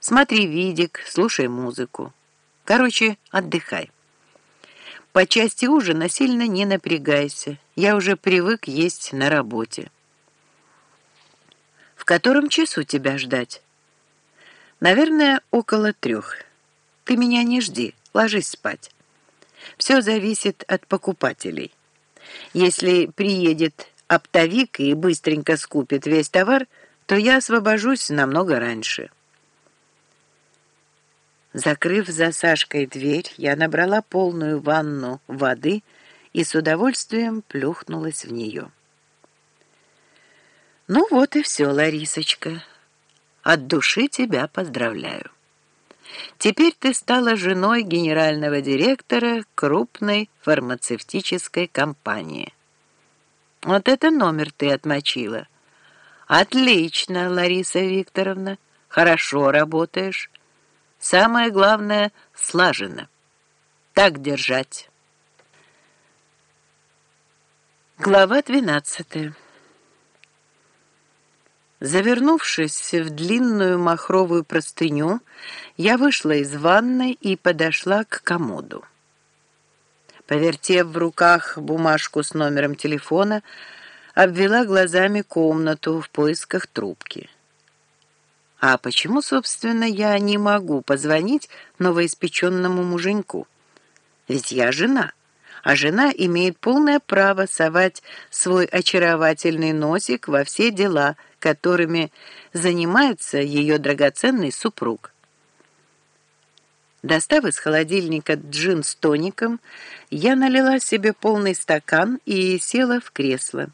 Смотри видик, слушай музыку. Короче, отдыхай. По части ужина сильно не напрягайся. Я уже привык есть на работе. В котором часу тебя ждать? Наверное, около трех. Ты меня не жди, ложись спать. Все зависит от покупателей. Если приедет оптовик и быстренько скупит весь товар, то я освобожусь намного раньше. Закрыв за Сашкой дверь, я набрала полную ванну воды и с удовольствием плюхнулась в нее. «Ну вот и все, Ларисочка. От души тебя поздравляю. Теперь ты стала женой генерального директора крупной фармацевтической компании. Вот это номер ты отмочила. Отлично, Лариса Викторовна, хорошо работаешь». Самое главное — слаженно. Так держать. Глава двенадцатая. Завернувшись в длинную махровую простыню, я вышла из ванной и подошла к комоду. Повертев в руках бумажку с номером телефона, обвела глазами комнату в поисках трубки. А почему, собственно, я не могу позвонить новоиспеченному муженьку? Ведь я жена, а жена имеет полное право совать свой очаровательный носик во все дела, которыми занимается ее драгоценный супруг. Достав из холодильника джин с тоником, я налила себе полный стакан и села в кресло.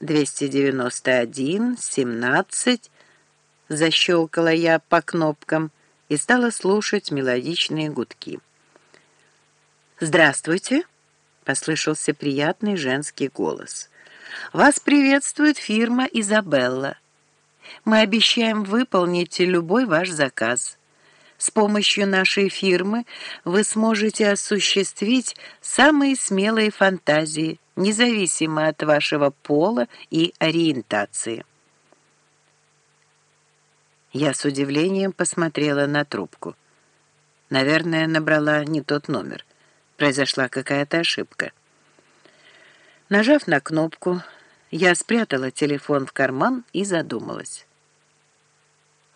291, 17, защелкала я по кнопкам и стала слушать мелодичные гудки. «Здравствуйте!» — послышался приятный женский голос. «Вас приветствует фирма «Изабелла». Мы обещаем выполнить любой ваш заказ». С помощью нашей фирмы вы сможете осуществить самые смелые фантазии, независимо от вашего пола и ориентации. Я с удивлением посмотрела на трубку. Наверное, набрала не тот номер. Произошла какая-то ошибка. Нажав на кнопку, я спрятала телефон в карман и задумалась.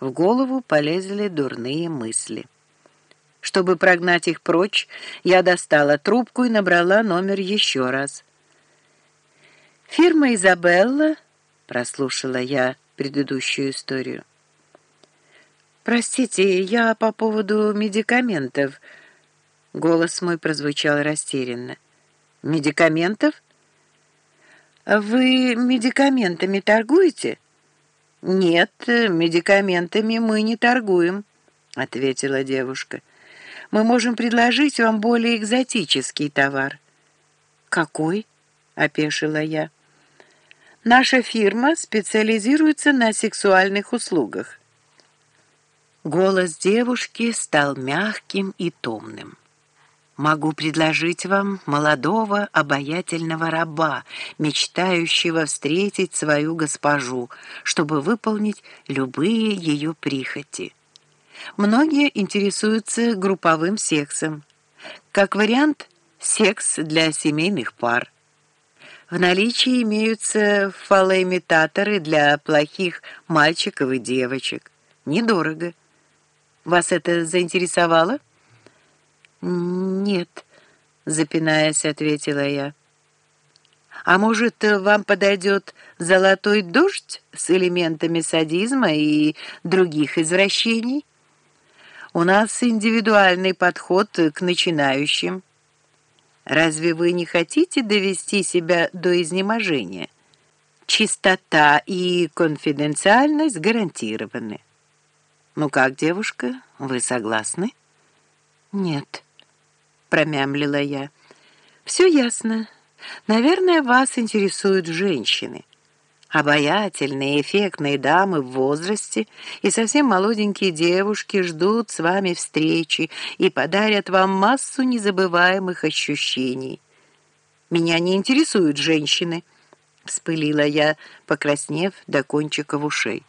В голову полезли дурные мысли. Чтобы прогнать их прочь, я достала трубку и набрала номер еще раз. «Фирма «Изабелла», — прослушала я предыдущую историю. «Простите, я по поводу медикаментов». Голос мой прозвучал растерянно. «Медикаментов? Вы медикаментами торгуете?» «Нет, медикаментами мы не торгуем», — ответила девушка. «Мы можем предложить вам более экзотический товар». «Какой?» — опешила я. «Наша фирма специализируется на сексуальных услугах». Голос девушки стал мягким и томным. Могу предложить вам молодого обаятельного раба, мечтающего встретить свою госпожу, чтобы выполнить любые ее прихоти. Многие интересуются групповым сексом. Как вариант, секс для семейных пар. В наличии имеются фалоимитаторы для плохих мальчиков и девочек. Недорого. Вас это заинтересовало? «Нет», — запинаясь, ответила я. «А может, вам подойдет золотой дождь с элементами садизма и других извращений? У нас индивидуальный подход к начинающим. Разве вы не хотите довести себя до изнеможения? Чистота и конфиденциальность гарантированы. Ну как, девушка, вы согласны?» «Нет» промямлила я. «Все ясно. Наверное, вас интересуют женщины. Обаятельные, эффектные дамы в возрасте и совсем молоденькие девушки ждут с вами встречи и подарят вам массу незабываемых ощущений. Меня не интересуют женщины». — вспылила я, покраснев до кончиков ушей.